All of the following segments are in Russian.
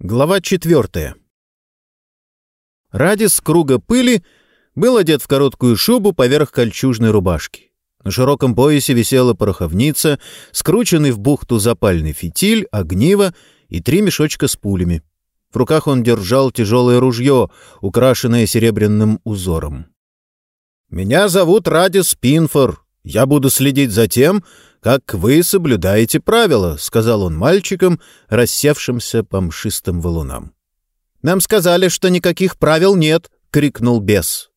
Глава четвертая. Радис круга пыли был одет в короткую шубу поверх кольчужной рубашки. На широком поясе висела пороховница, скрученный в бухту запальный фитиль, огниво и три мешочка с пулями. В руках он держал тяжелое ружье, украшенное серебряным узором. «Меня зовут Радис Пинфор. Я буду следить за тем, как вы соблюдаете правила», — сказал он мальчикам, рассевшимся по мшистым валунам. «Нам сказали, что никаких правил нет», — крикнул бес.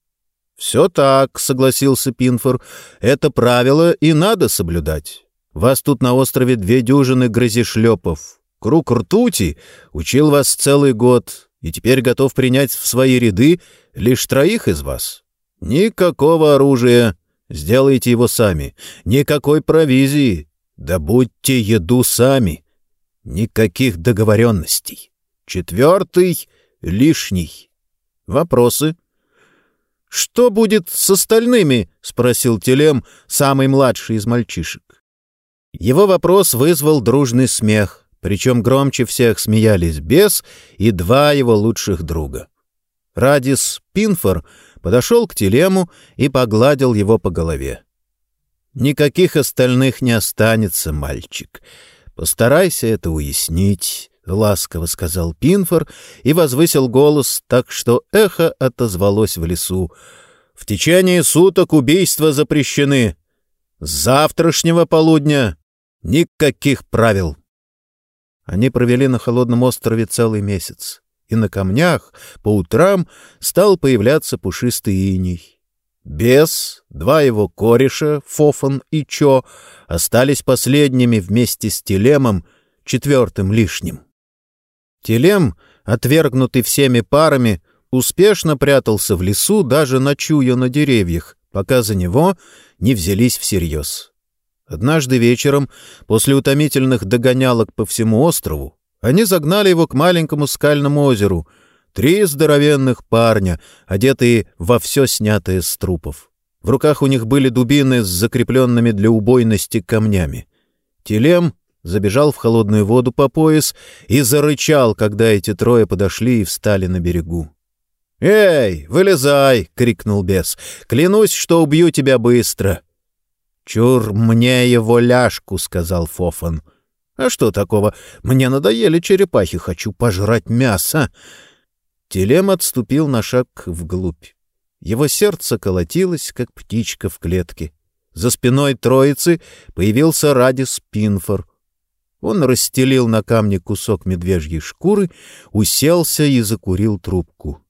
«Все так», — согласился Пинфор. «Это правило и надо соблюдать. Вас тут на острове две дюжины грозишлепов. Круг ртути учил вас целый год и теперь готов принять в свои ряды лишь троих из вас. Никакого оружия, Сделайте его сами. Никакой провизии. Добудьте еду сами. Никаких договоренностей. Четвертый — лишний. Вопросы? «Что будет с остальными?» — спросил Телем, самый младший из мальчишек. Его вопрос вызвал дружный смех, причем громче всех смеялись Бес и два его лучших друга. Радис Пинфор — подошел к телему и погладил его по голове. «Никаких остальных не останется, мальчик. Постарайся это уяснить», — ласково сказал Пинфор и возвысил голос так, что эхо отозвалось в лесу. «В течение суток убийства запрещены. С завтрашнего полудня никаких правил». Они провели на холодном острове целый месяц и на камнях по утрам стал появляться пушистый иней. Бес, два его кореша, Фофан и Чо, остались последними вместе с Телемом, четвертым лишним. Телем, отвергнутый всеми парами, успешно прятался в лесу, даже ночуя на деревьях, пока за него не взялись всерьез. Однажды вечером, после утомительных догонялок по всему острову, они загнали его к маленькому скальному озеру. Три здоровенных парня, одетые во все снятое с трупов. В руках у них были дубины с закрепленными для убойности камнями. Телем забежал в холодную воду по пояс и зарычал, когда эти трое подошли и встали на берегу. «Эй, вылезай!» — крикнул бес. «Клянусь, что убью тебя быстро!» «Чур мне его ляжку!» — сказал Фофан. — а что такого? Мне надоели черепахи, хочу пожрать мясо. Телем отступил на шаг вглубь. Его сердце колотилось, как птичка в клетке. За спиной троицы появился Радис Пинфор. Он расстелил на камне кусок медвежьей шкуры, уселся и закурил трубку.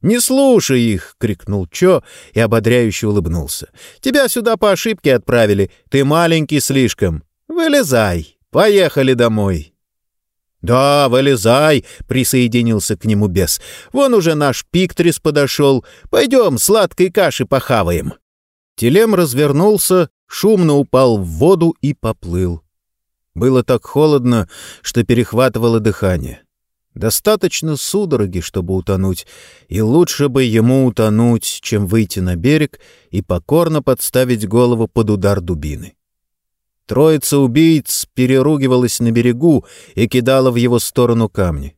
«Не слушай их!» — крикнул Чо и ободряюще улыбнулся. «Тебя сюда по ошибке отправили. Ты маленький слишком. Вылезай!» Поехали домой!» «Да, вылезай!» — присоединился к нему бес. «Вон уже наш Пиктрис подошел. Пойдем, сладкой каши похаваем!» Телем развернулся, шумно упал в воду и поплыл. Было так холодно, что перехватывало дыхание. Достаточно судороги, чтобы утонуть, и лучше бы ему утонуть, чем выйти на берег и покорно подставить голову под удар дубины. Троица убийц переругивалась на берегу и кидала в его сторону камни.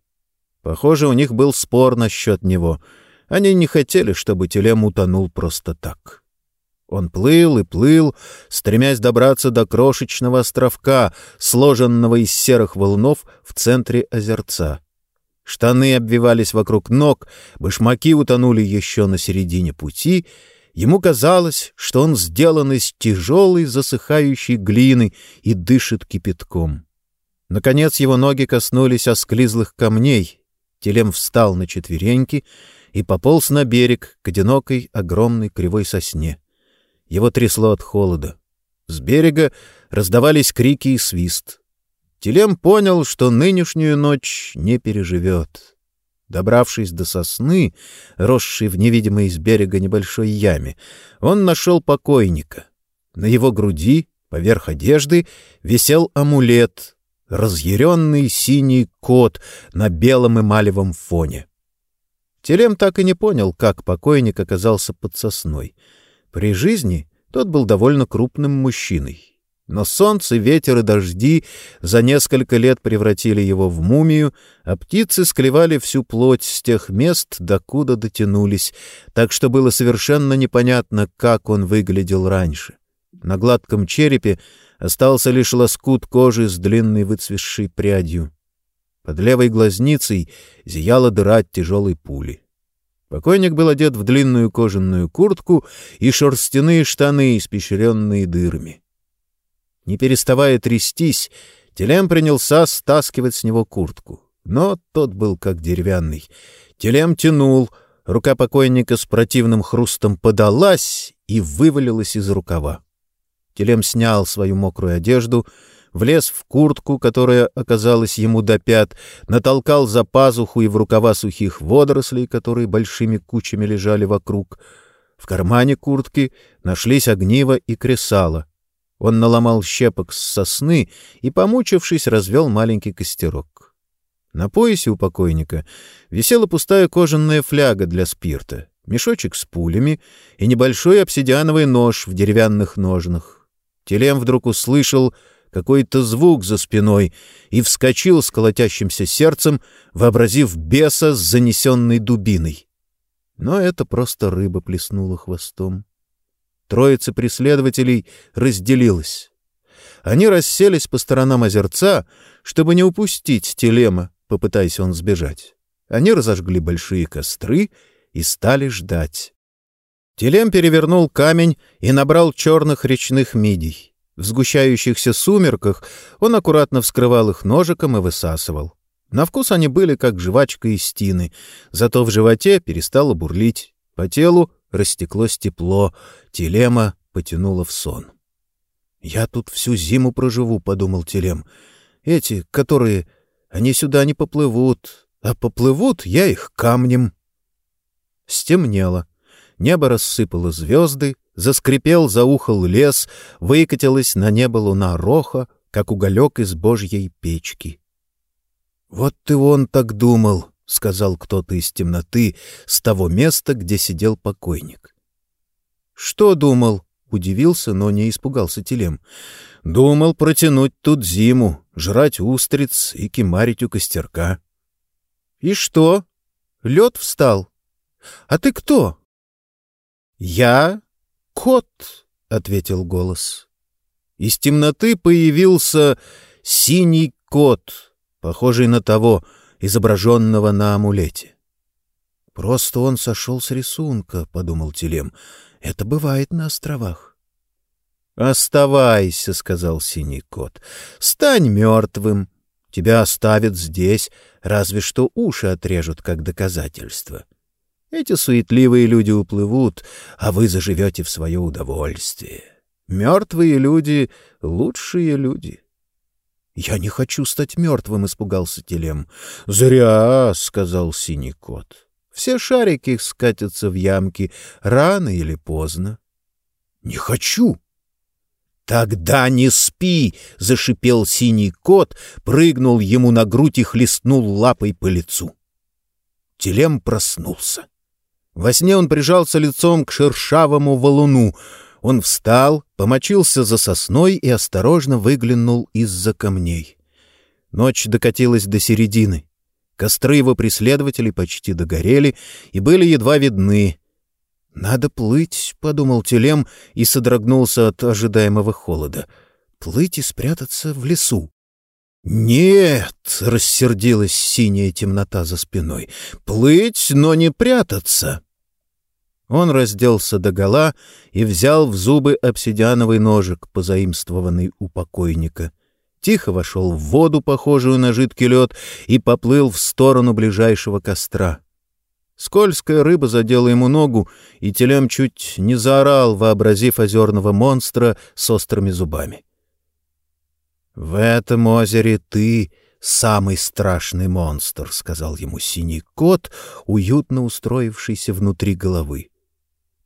Похоже, у них был спор насчет него. Они не хотели, чтобы Телем утонул просто так. Он плыл и плыл, стремясь добраться до крошечного островка, сложенного из серых волнов в центре озерца. Штаны обвивались вокруг ног, башмаки утонули еще на середине пути — Ему казалось, что он сделан из тяжелой засыхающей глины и дышит кипятком. Наконец его ноги коснулись осклизлых камней. Телем встал на четвереньки и пополз на берег к одинокой огромной кривой сосне. Его трясло от холода. С берега раздавались крики и свист. Телем понял, что нынешнюю ночь не переживет. Добравшись до сосны, росшей в невидимой из берега небольшой яме, он нашел покойника. На его груди, поверх одежды, висел амулет, разъяренный синий кот на белом эмалевом фоне. Телем так и не понял, как покойник оказался под сосной. При жизни тот был довольно крупным мужчиной. Но солнце, ветер и дожди за несколько лет превратили его в мумию, а птицы склевали всю плоть с тех мест, докуда дотянулись, так что было совершенно непонятно, как он выглядел раньше. На гладком черепе остался лишь лоскут кожи с длинной выцветшей прядью. Под левой глазницей зияла дыра от тяжелой пули. Покойник был одет в длинную кожаную куртку и шерстяные штаны, испещренные дырами. Не переставая трястись, Телем принялся стаскивать с него куртку. Но тот был как деревянный. Телем тянул, рука покойника с противным хрустом подалась и вывалилась из рукава. Телем снял свою мокрую одежду, влез в куртку, которая оказалась ему до пят, натолкал за пазуху и в рукава сухих водорослей, которые большими кучами лежали вокруг. В кармане куртки нашлись огниво и кресало. Он наломал щепок с сосны и, помучившись, развел маленький костерок. На поясе у покойника висела пустая кожаная фляга для спирта, мешочек с пулями и небольшой обсидиановый нож в деревянных ножнах. Телем вдруг услышал какой-то звук за спиной и вскочил с колотящимся сердцем, вообразив беса с занесенной дубиной. Но это просто рыба плеснула хвостом. Троица преследователей разделилась. Они расселись по сторонам озерца, чтобы не упустить телема, попытаясь он сбежать. Они разожгли большие костры и стали ждать. Телем перевернул камень и набрал черных речных мидий. В сгущающихся сумерках он аккуратно вскрывал их ножиком и высасывал. На вкус они были как жвачка из стины, зато в животе перестало бурлить. По телу растеклось тепло, Телема потянуло в сон. «Я тут всю зиму проживу», — подумал Телем. «Эти, которые... Они сюда не поплывут, а поплывут я их камнем». Стемнело. Небо рассыпало звезды, заскрипел, заухал лес, выкатилась на небо луна роха, как уголек из божьей печки. «Вот ты он так думал», — сказал кто-то из темноты с того места, где сидел покойник. «Что думал?» — удивился, но не испугался Телем. «Думал протянуть тут зиму, жрать устриц и кемарить у костерка». «И что? Лед встал? А ты кто?» «Я кот», — ответил голос. Из темноты появился синий кот, похожий на того — изображенного на амулете. «Просто он сошел с рисунка», — подумал Телем. «Это бывает на островах». «Оставайся», — сказал синий кот. «Стань мертвым. Тебя оставят здесь, разве что уши отрежут как доказательство. Эти суетливые люди уплывут, а вы заживете в свое удовольствие. Мертвые люди — лучшие люди». «Я не хочу стать мертвым», — испугался Телем. «Зря», — сказал синий кот. «Все шарики скатятся в ямки рано или поздно». «Не хочу». «Тогда не спи!» — зашипел синий кот, прыгнул ему на грудь и хлестнул лапой по лицу. Телем проснулся. Во сне он прижался лицом к шершавому валуну — он встал, помочился за сосной и осторожно выглянул из-за камней. Ночь докатилась до середины. Костры его преследователей почти догорели и были едва видны. «Надо плыть», — подумал Телем и содрогнулся от ожидаемого холода. «Плыть и спрятаться в лесу». «Нет!» — рассердилась синяя темнота за спиной. «Плыть, но не прятаться!» Он разделся догола и взял в зубы обсидиановый ножик, позаимствованный у покойника. Тихо вошел в воду, похожую на жидкий лед, и поплыл в сторону ближайшего костра. Скользкая рыба задела ему ногу, и телем чуть не заорал, вообразив озерного монстра с острыми зубами. «В этом озере ты самый страшный монстр», — сказал ему синий кот, уютно устроившийся внутри головы.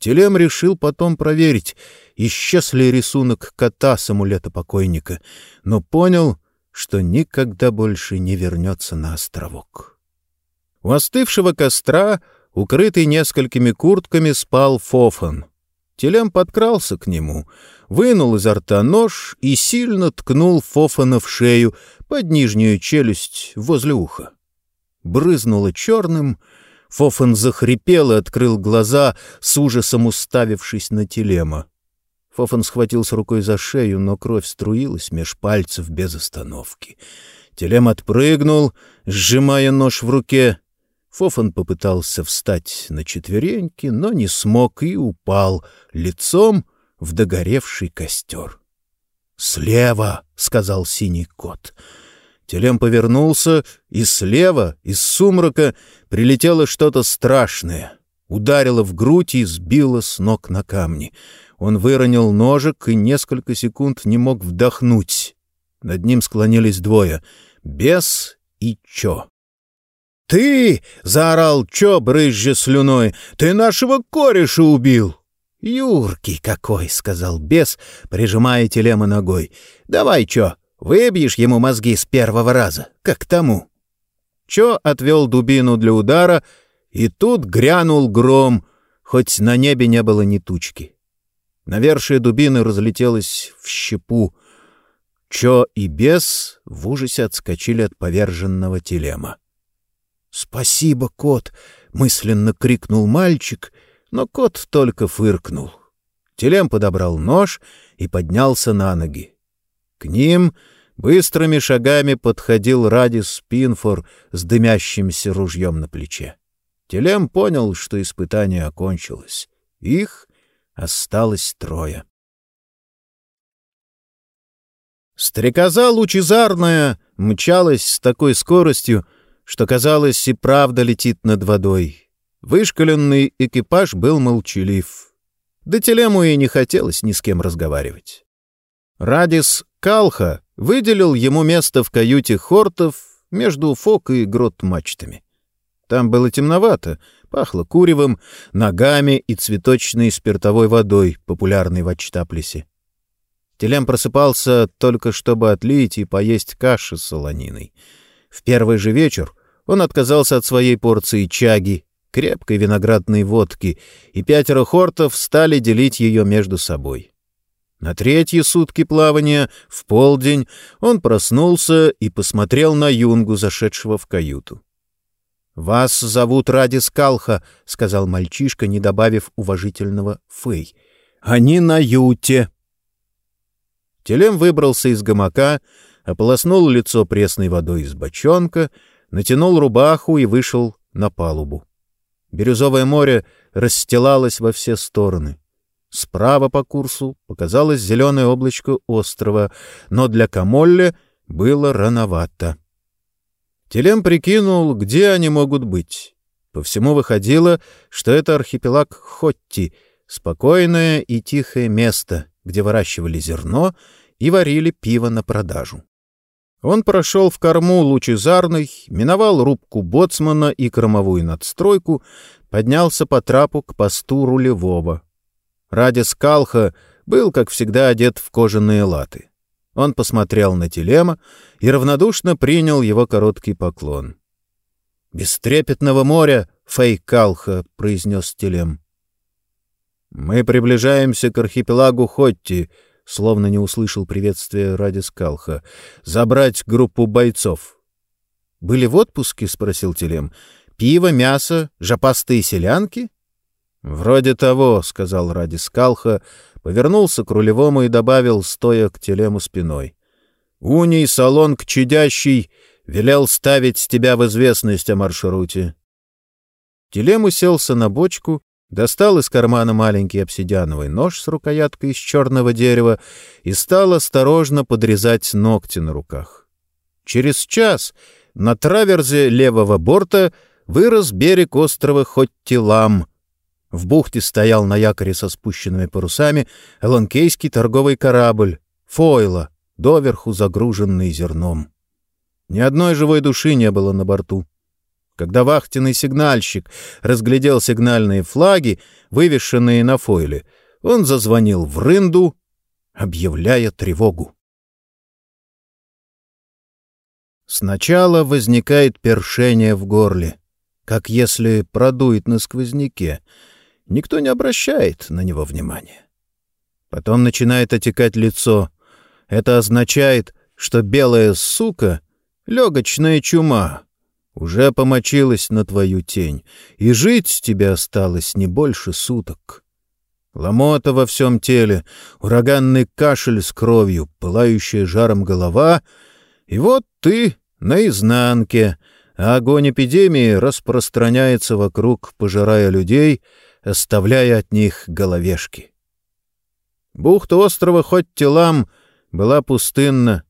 Телем решил потом проверить, исчез ли рисунок кота с амулета покойника, но понял, что никогда больше не вернется на островок. У остывшего костра, укрытый несколькими куртками, спал Фофан. Телем подкрался к нему. вынул изо рта нож и сильно ткнул Фофана в шею под нижнюю челюсть возле уха. Брызнуло черным, Фофан захрипел и открыл глаза, с ужасом уставившись на телема. Фофан схватился рукой за шею, но кровь струилась меж пальцев без остановки. Телем отпрыгнул, сжимая нож в руке. Фофан попытался встать на четвереньки, но не смог и упал лицом в догоревший костер. «Слева!» — сказал синий кот. Телем повернулся, и слева, из сумрака, прилетело что-то страшное. Ударило в грудь и сбило с ног на камни. Он выронил ножик и несколько секунд не мог вдохнуть. Над ним склонились двое — бес и чо. «Ты!» — заорал Чо, брызжа слюной. «Ты нашего кореша убил!» «Юркий какой!» — сказал бес, прижимая телема ногой. «Давай, Чо, выбьешь ему мозги с первого раза, как тому». Чо отвел дубину для удара, и тут грянул гром, хоть на небе не было ни тучки. Навершие дубины разлетелось в щепу. Чо и бес в ужасе отскочили от поверженного телема. «Спасибо, кот!» — мысленно крикнул мальчик, но кот только фыркнул. Телем подобрал нож и поднялся на ноги. К ним быстрыми шагами подходил Радис Пинфор с дымящимся ружьем на плече. Телем понял, что испытание окончилось. Их осталось трое. Стрекоза лучезарная мчалась с такой скоростью, что, казалось, и правда летит над водой. Вышкаленный экипаж был молчалив. Да Телему и не хотелось ни с кем разговаривать. Радис Калха выделил ему место в каюте хортов между фок и грот мачтами. Там было темновато, пахло куревом, ногами и цветочной спиртовой водой, популярной в Ачтаплесе. Телем просыпался только чтобы отлить и поесть каши с солониной — в первый же вечер он отказался от своей порции чаги, крепкой виноградной водки, и пятеро хортов стали делить ее между собой. На третьи сутки плавания, в полдень, он проснулся и посмотрел на юнгу, зашедшего в каюту. «Вас зовут Ради Скалха», — сказал мальчишка, не добавив уважительного «фэй». «Они на юте». Телем выбрался из гамака, ополоснул лицо пресной водой из бочонка, натянул рубаху и вышел на палубу. Бирюзовое море расстилалось во все стороны. Справа по курсу показалось зеленое облачко острова, но для Камолле было рановато. Телем прикинул, где они могут быть. По всему выходило, что это архипелаг Хотти, спокойное и тихое место, где выращивали зерно и варили пиво на продажу. Он прошел в корму лучезарной, миновал рубку боцмана и кормовую надстройку, поднялся по трапу к посту рулевого. Ради Скалха был, как всегда, одет в кожаные латы. Он посмотрел на Телема и равнодушно принял его короткий поклон. «Бестрепетного моря, Фейкалха», — произнес Телем. «Мы приближаемся к архипелагу Хотти», словно не услышал приветствия ради Скалха, забрать группу бойцов. «Были в отпуске?» — спросил Телем. «Пиво, мясо, жопастые селянки?» «Вроде того», — сказал ради Скалха, повернулся к рулевому и добавил, стоя к Телему спиной. «Уний, салон к чадящий, велел ставить тебя в известность о маршруте». Телем уселся на бочку достал из кармана маленький обсидиановый нож с рукояткой из черного дерева и стал осторожно подрезать ногти на руках. Через час на траверзе левого борта вырос берег острова Хоттилам. В бухте стоял на якоре со спущенными парусами элонкейский торговый корабль «Фойла», доверху загруженный зерном. Ни одной живой души не было на борту. Когда вахтенный сигнальщик разглядел сигнальные флаги, вывешенные на фойле, он зазвонил в рынду, объявляя тревогу. Сначала возникает першение в горле, как если продует на сквозняке. Никто не обращает на него внимания. Потом начинает отекать лицо. Это означает, что белая сука — легочная чума. Уже помочилась на твою тень, и жить тебе осталось не больше суток. Ломота во всем теле, ураганный кашель с кровью, пылающая жаром голова, и вот ты на изнанке, а огонь эпидемии распространяется вокруг, пожирая людей, оставляя от них головешки. Бухта острова хоть телам была пустынна,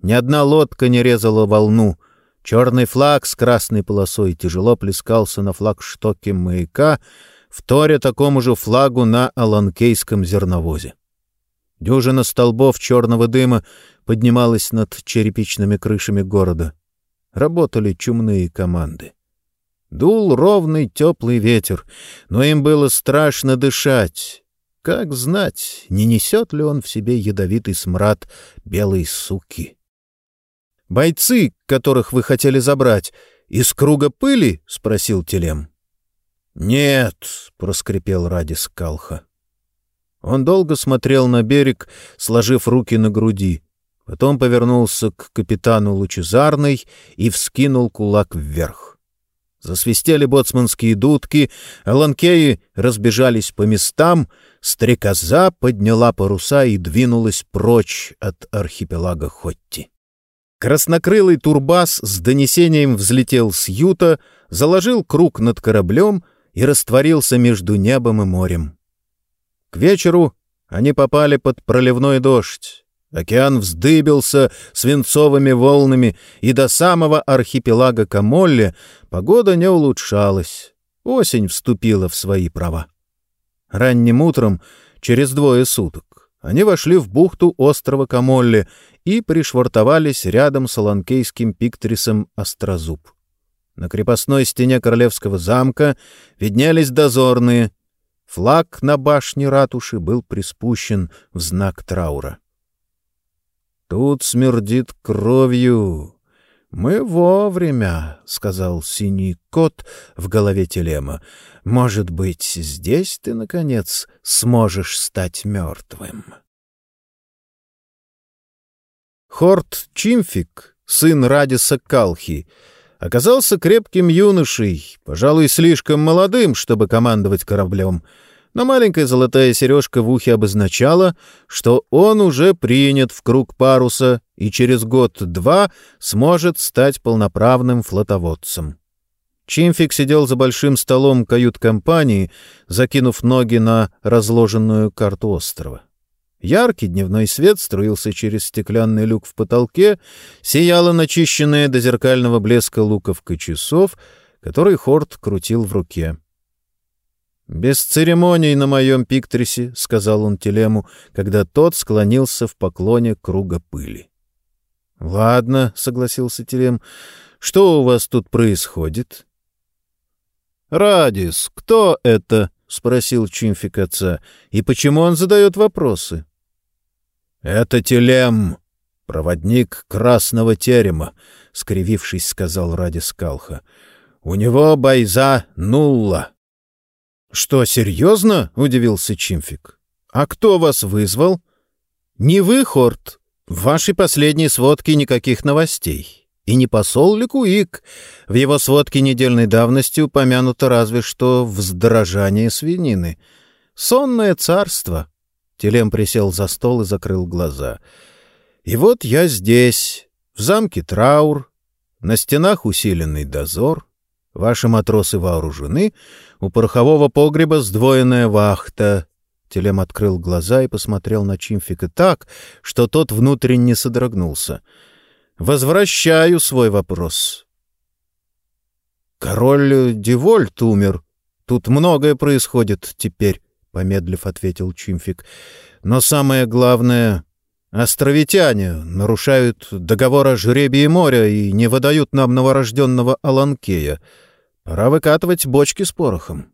ни одна лодка не резала волну — Черный флаг с красной полосой тяжело плескался на флагштоке маяка, вторя такому же флагу на Аланкейском зерновозе. Дюжина столбов черного дыма поднималась над черепичными крышами города. Работали чумные команды. Дул ровный теплый ветер, но им было страшно дышать. Как знать, не несет ли он в себе ядовитый смрад белой суки? Бойцы, которых вы хотели забрать, из круга пыли? — спросил Телем. — Нет, — проскрипел Радис Калха. Он долго смотрел на берег, сложив руки на груди. Потом повернулся к капитану Лучезарной и вскинул кулак вверх. Засвистели боцманские дудки, ланкеи разбежались по местам, стрекоза подняла паруса и двинулась прочь от архипелага Хотти. Краснокрылый турбас с донесением взлетел с юта, заложил круг над кораблем и растворился между небом и морем. К вечеру они попали под проливной дождь. Океан вздыбился свинцовыми волнами, и до самого архипелага Камолле погода не улучшалась. Осень вступила в свои права. Ранним утром, через двое суток, они вошли в бухту острова Камолли и пришвартовались рядом с аланкейским пиктрисом Острозуб. На крепостной стене королевского замка виднелись дозорные. Флаг на башне ратуши был приспущен в знак траура. «Тут смердит кровью. Мы вовремя», — сказал синий кот в голове Телема. «Может быть, здесь ты, наконец, сможешь стать мертвым?» Хорт Чимфик, сын Радиса Калхи, оказался крепким юношей, пожалуй, слишком молодым, чтобы командовать кораблем, но маленькая золотая сережка в ухе обозначала, что он уже принят в круг паруса и через год-два сможет стать полноправным флотоводцем. Чимфик сидел за большим столом кают-компании, закинув ноги на разложенную карту острова. Яркий дневной свет струился через стеклянный люк в потолке, сияла начищенная до зеркального блеска луковка часов, который Хорт крутил в руке. «Без церемоний на моем пиктрисе», — сказал он Телему, когда тот склонился в поклоне круга пыли. «Ладно», — согласился Телем, — «что у вас тут происходит?» «Радис, кто это?» — спросил Чимфик отца. «И почему он задает вопросы?» «Это Телем, проводник Красного Терема», — скривившись, сказал ради Скалха. «У него байза нулла». «Что, серьезно?» — удивился Чимфик. «А кто вас вызвал?» «Не вы, Хорт. В вашей последней сводке никаких новостей. И не посол Ликуик. В его сводке недельной давности упомянуто разве что вздорожание свинины. Сонное царство». Телем присел за стол и закрыл глаза. «И вот я здесь, в замке Траур, на стенах усиленный дозор, ваши матросы вооружены, у порохового погреба сдвоенная вахта». Телем открыл глаза и посмотрел на Чимфика так, что тот внутренне содрогнулся. «Возвращаю свой вопрос». «Король Девольт умер. Тут многое происходит теперь». — помедлив ответил Чимфик. «Но самое главное, островитяне нарушают договор о жребии моря и не выдают нам новорожденного Аланкея. Пора выкатывать бочки с порохом».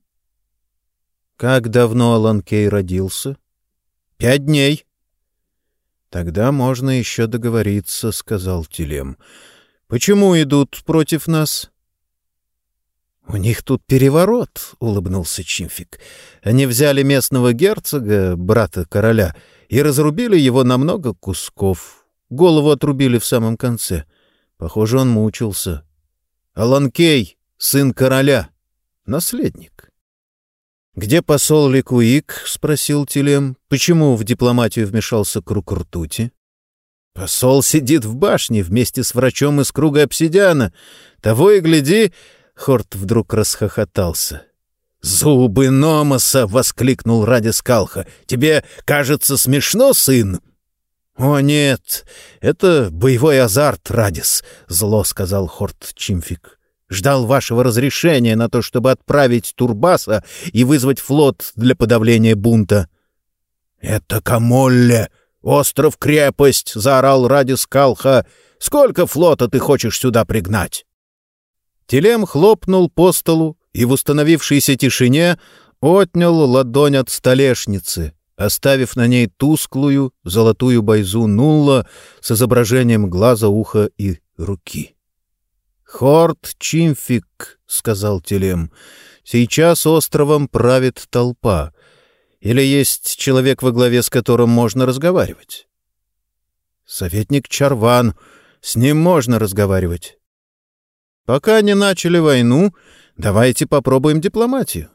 «Как давно Аланкей родился?» «Пять дней». «Тогда можно еще договориться», — сказал Телем. «Почему идут против нас?» «У них тут переворот», — улыбнулся Чимфик. «Они взяли местного герцога, брата короля, и разрубили его на много кусков. Голову отрубили в самом конце. Похоже, он мучился. Аланкей, сын короля, наследник». «Где посол Ликуик?» — спросил Телем. «Почему в дипломатию вмешался круг ртути?» «Посол сидит в башне вместе с врачом из круга обсидиана. Того и гляди, Хорт вдруг расхохотался. «Зубы Номоса!» — воскликнул ради Скалха. «Тебе кажется смешно, сын?» «О, нет, это боевой азарт, Радис», — зло сказал Хорт Чимфик. «Ждал вашего разрешения на то, чтобы отправить Турбаса и вызвать флот для подавления бунта». «Это Камолле! Остров-крепость!» — заорал Радис Калха. «Сколько флота ты хочешь сюда пригнать?» Телем хлопнул по столу и в установившейся тишине отнял ладонь от столешницы, оставив на ней тусклую золотую байзу нулла с изображением глаза, уха и руки. «Хорт Чимфик», — сказал Телем, — «сейчас островом правит толпа. Или есть человек во главе, с которым можно разговаривать?» «Советник Чарван. С ним можно разговаривать. Пока не начали войну, давайте попробуем дипломатию.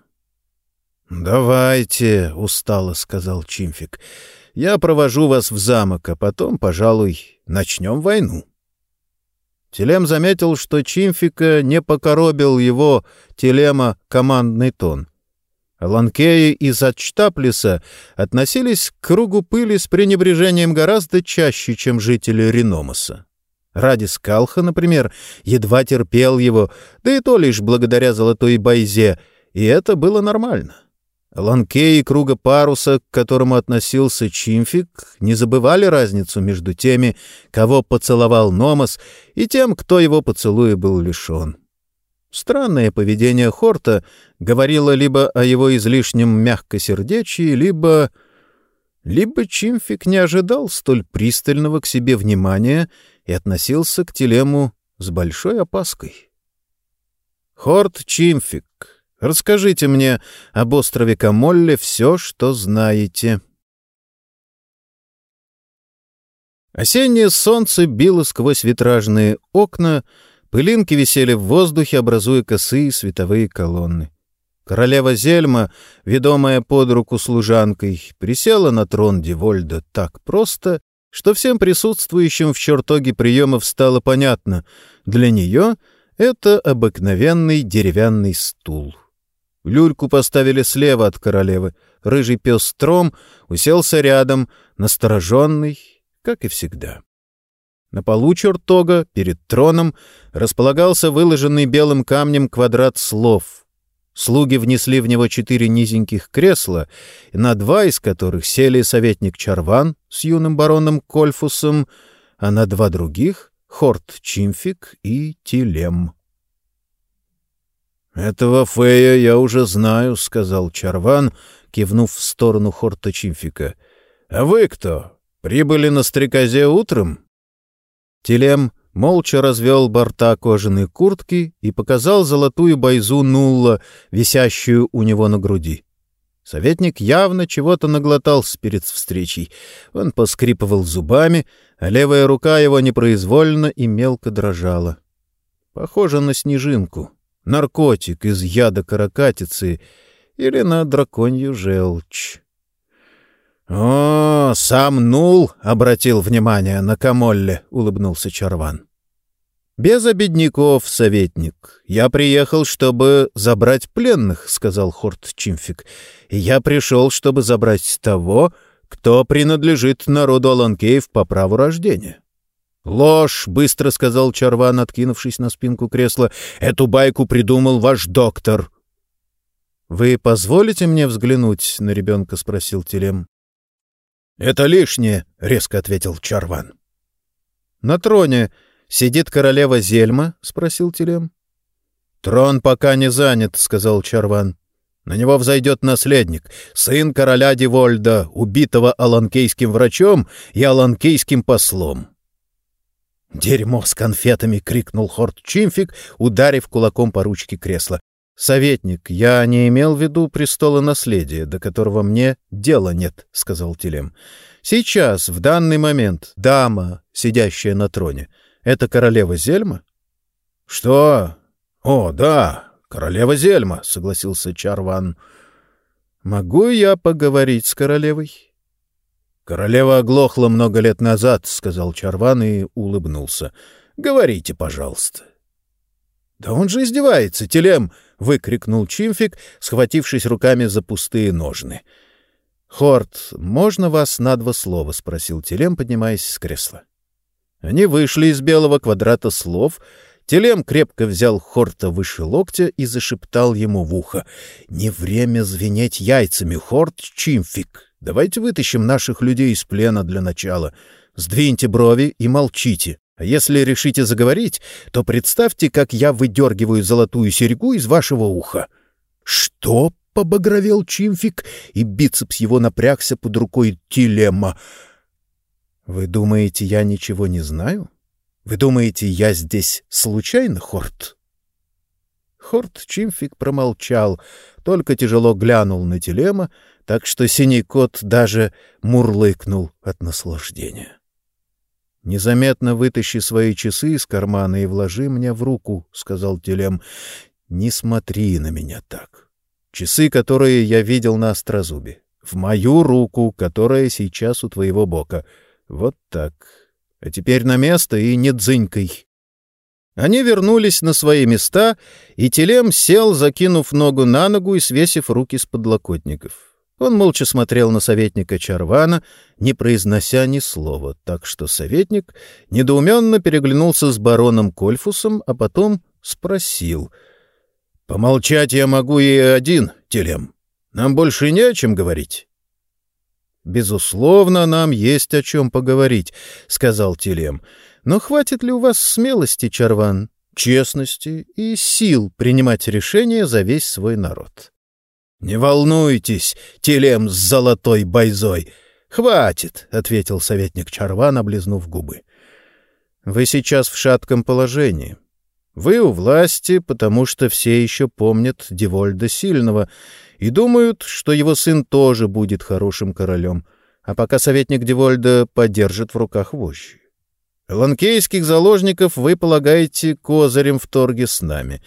«Давайте», — устало сказал Чимфик. «Я провожу вас в замок, а потом, пожалуй, начнем войну». Телем заметил, что Чимфика не покоробил его, Телема, командный тон. Ланкеи из Ачтаплиса относились к кругу пыли с пренебрежением гораздо чаще, чем жители Реномаса. Ради Скалха, например, едва терпел его, да и то лишь благодаря золотой байзе, и это было нормально. Ланкей и круга паруса, к которому относился Чимфик, не забывали разницу между теми, кого поцеловал Номос, и тем, кто его поцелуя был лишен. Странное поведение Хорта говорило либо о его излишнем мягкосердечии, либо... Либо Чимфик не ожидал столь пристального к себе внимания и относился к Телему с большой опаской. «Хорт Чимфик, расскажите мне об острове Камолле все, что знаете». Осеннее солнце било сквозь витражные окна, пылинки висели в воздухе, образуя косые световые колонны. Королева Зельма, ведомая под руку служанкой, присела на трон Девольда так просто, что всем присутствующим в чертоге приемов стало понятно. Для нее это обыкновенный деревянный стул. Люльку поставили слева от королевы. Рыжий пес Тром уселся рядом, настороженный, как и всегда. На полу чертога, перед троном, располагался выложенный белым камнем квадрат слов — Слуги внесли в него четыре низеньких кресла, на два из которых сели советник Чарван с юным бароном Кольфусом, а на два других — Хорт Чимфик и Тилем. «Этого Фея я уже знаю», — сказал Чарван, кивнув в сторону Хорта Чимфика. «А вы кто? Прибыли на стрекозе утром?» Тилем молча развел борта кожаной куртки и показал золотую байзу Нулла, висящую у него на груди. Советник явно чего-то наглотался перед встречей. Он поскрипывал зубами, а левая рука его непроизвольно и мелко дрожала. Похоже на снежинку, наркотик из яда каракатицы или на драконью желчь. «О, сам Нул обратил внимание на Камолле», — улыбнулся Чарван. «Без обедняков, советник. Я приехал, чтобы забрать пленных», — сказал Хорт Чимфик. «И я пришел, чтобы забрать того, кто принадлежит народу Аланкеев по праву рождения». «Ложь!» — быстро сказал Чарван, откинувшись на спинку кресла. «Эту байку придумал ваш доктор». «Вы позволите мне взглянуть на ребенка?» — спросил Телем. «Это лишнее», — резко ответил Чарван. «На троне сидит королева Зельма?» — спросил Телем. «Трон пока не занят», — сказал Чарван. «На него взойдет наследник, сын короля Дивольда, убитого аланкейским врачом и аланкейским послом». «Дерьмо с конфетами!» — крикнул Хорт Чимфик, ударив кулаком по ручке кресла. «Советник, я не имел в виду престола наследия, до которого мне дела нет», — сказал Телем. «Сейчас, в данный момент, дама, сидящая на троне, это королева Зельма?» «Что? О, да, королева Зельма», — согласился Чарван. «Могу я поговорить с королевой?» «Королева оглохла много лет назад», — сказал Чарван и улыбнулся. «Говорите, пожалуйста». «Да он же издевается, Телем!» — выкрикнул Чимфик, схватившись руками за пустые ножны. «Хорт, можно вас на два слова?» — спросил Телем, поднимаясь с кресла. Они вышли из белого квадрата слов. Телем крепко взял Хорта выше локтя и зашептал ему в ухо. «Не время звенеть яйцами, Хорт Чимфик. Давайте вытащим наших людей из плена для начала. Сдвиньте брови и молчите. Если решите заговорить, то представьте, как я выдергиваю золотую серьгу из вашего уха. — Что? — побагровел Чимфик, и бицепс его напрягся под рукой Тилема. — Вы думаете, я ничего не знаю? Вы думаете, я здесь случайно, Хорт? Хорт Чимфик промолчал, только тяжело глянул на Телема, так что синий кот даже мурлыкнул от наслаждения. «Незаметно вытащи свои часы из кармана и вложи мне в руку», — сказал Телем. «Не смотри на меня так. Часы, которые я видел на острозубе. В мою руку, которая сейчас у твоего бока. Вот так. А теперь на место и не дзынькой». Они вернулись на свои места, и Телем сел, закинув ногу на ногу и свесив руки с подлокотников. Он молча смотрел на советника Чарвана, не произнося ни слова, так что советник недоуменно переглянулся с бароном Кольфусом, а потом спросил. — Помолчать я могу и один, Телем. Нам больше не о чем говорить. — Безусловно, нам есть о чем поговорить, — сказал Телем. — Но хватит ли у вас смелости, Чарван, честности и сил принимать решения за весь свой народ? — «Не волнуйтесь, телем с золотой бойзой. Хватит», — ответил советник Чарван, облизнув губы. «Вы сейчас в шатком положении. Вы у власти, потому что все еще помнят Девольда Сильного и думают, что его сын тоже будет хорошим королем, а пока советник Девольда подержит в руках вожжи. Ланкейских заложников вы полагаете козырем в торге с нами.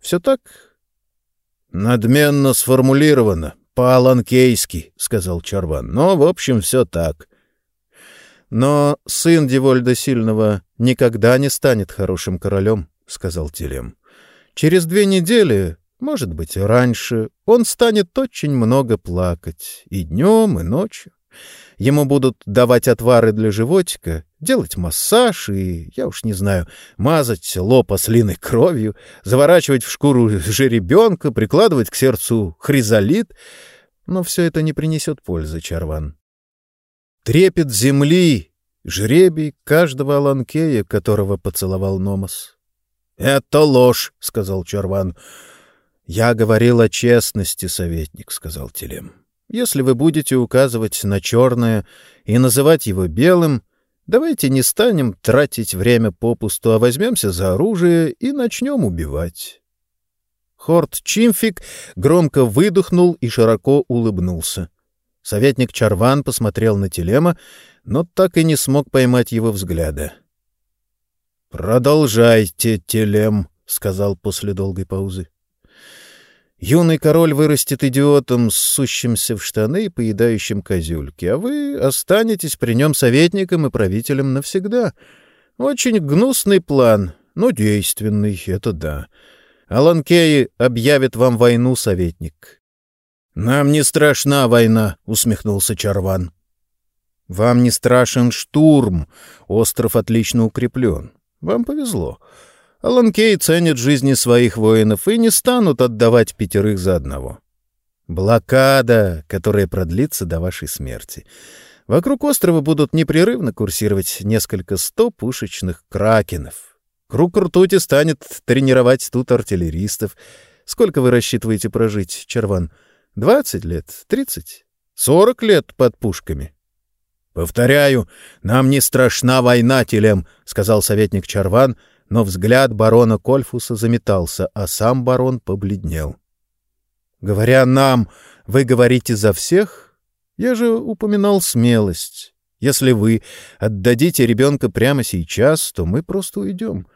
Все так?» «Надменно сформулировано, по-аланкейски», — сказал Чарван. «Но, в общем, все так». «Но сын Девольда Сильного никогда не станет хорошим королем», — сказал Телем. «Через две недели, может быть, раньше, он станет очень много плакать, и днем, и ночью. Ему будут давать отвары для животика, делать массаж и, я уж не знаю, мазать лоб ослиной кровью, заворачивать в шкуру жеребенка, прикладывать к сердцу хризолит. Но все это не принесет пользы, Чарван. Трепет земли, жребий каждого аланкея, которого поцеловал Номос. — Это ложь, — сказал Чарван. — Я говорил о честности, советник, — сказал Телем. — если вы будете указывать на черное и называть его белым, давайте не станем тратить время попусту, а возьмемся за оружие и начнем убивать. Хорт Чимфик громко выдохнул и широко улыбнулся. Советник Чарван посмотрел на Телема, но так и не смог поймать его взгляда. «Продолжайте, Телем», — сказал после долгой паузы. Юный король вырастет идиотом, сущимся в штаны и поедающим козюльки, а вы останетесь при нем советником и правителем навсегда. Очень гнусный план, но действенный, это да. Аланкеи объявит вам войну, советник. — Нам не страшна война, — усмехнулся Чарван. — Вам не страшен штурм, остров отлично укреплен. Вам повезло. — Аланкей ценят жизни своих воинов и не станут отдавать пятерых за одного. Блокада, которая продлится до вашей смерти. Вокруг острова будут непрерывно курсировать несколько сто пушечных кракенов. Круг ртути станет тренировать тут артиллеристов. Сколько вы рассчитываете прожить, Черван? Двадцать лет? Тридцать? Сорок лет под пушками? — Повторяю, нам не страшна война, Телем, — сказал советник Чарван, но взгляд барона Кольфуса заметался, а сам барон побледнел. «Говоря нам, вы говорите за всех? Я же упоминал смелость. Если вы отдадите ребенка прямо сейчас, то мы просто уйдем.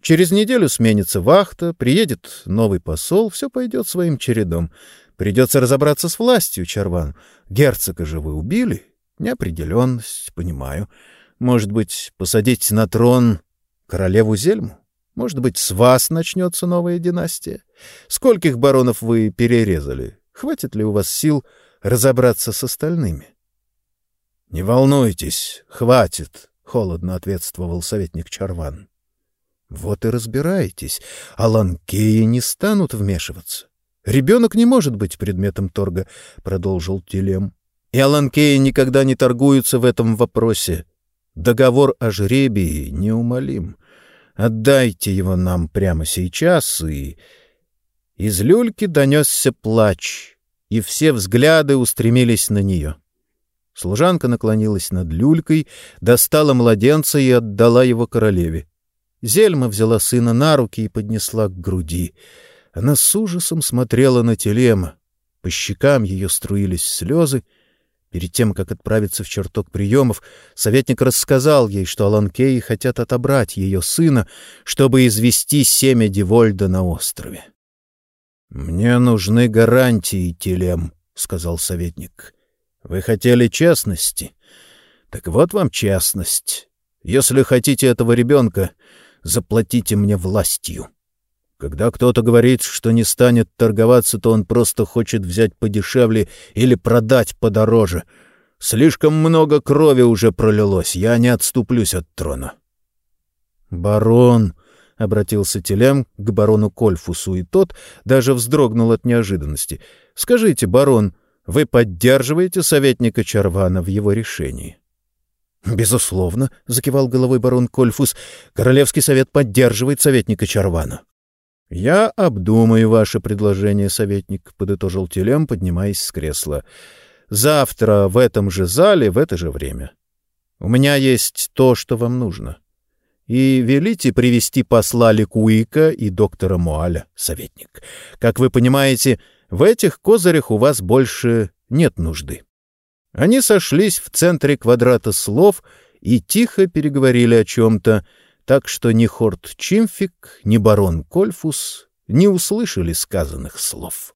Через неделю сменится вахта, приедет новый посол, все пойдет своим чередом. Придется разобраться с властью, Чарван. Герцога же вы убили? Неопределенность, понимаю. Может быть, посадить на трон королеву Зельму? Может быть, с вас начнется новая династия? Скольких баронов вы перерезали? Хватит ли у вас сил разобраться с остальными? — Не волнуйтесь, хватит, — холодно ответствовал советник Чарван. — Вот и разбирайтесь, а ланкеи не станут вмешиваться. Ребенок не может быть предметом торга, — продолжил Телем. И Аланкеи никогда не торгуются в этом вопросе. Договор о жребии неумолим. Отдайте его нам прямо сейчас, и... Из люльки донесся плач, и все взгляды устремились на нее. Служанка наклонилась над люлькой, достала младенца и отдала его королеве. Зельма взяла сына на руки и поднесла к груди — она с ужасом смотрела на Телема. По щекам ее струились слезы. Перед тем, как отправиться в чертог приемов, советник рассказал ей, что Аланкеи хотят отобрать ее сына, чтобы извести семя Девольда на острове. — Мне нужны гарантии, Телем, — сказал советник. — Вы хотели честности? Так вот вам честность. Если хотите этого ребенка, заплатите мне властью. — когда кто-то говорит, что не станет торговаться, то он просто хочет взять подешевле или продать подороже. Слишком много крови уже пролилось, я не отступлюсь от трона. «Барон!» — обратился Телем к барону Кольфусу, и тот даже вздрогнул от неожиданности. «Скажите, барон, вы поддерживаете советника Чарвана в его решении?» «Безусловно», — закивал головой барон Кольфус, — «Королевский совет поддерживает советника Чарвана». — Я обдумаю ваше предложение, советник, — подытожил Телем, поднимаясь с кресла. — Завтра в этом же зале, в это же время. У меня есть то, что вам нужно. И велите привести посла Ликуика и доктора Муаля, советник. Как вы понимаете, в этих козырях у вас больше нет нужды. Они сошлись в центре квадрата слов и тихо переговорили о чем-то, так что ни Хорт Чимфик, ни барон Кольфус не услышали сказанных слов.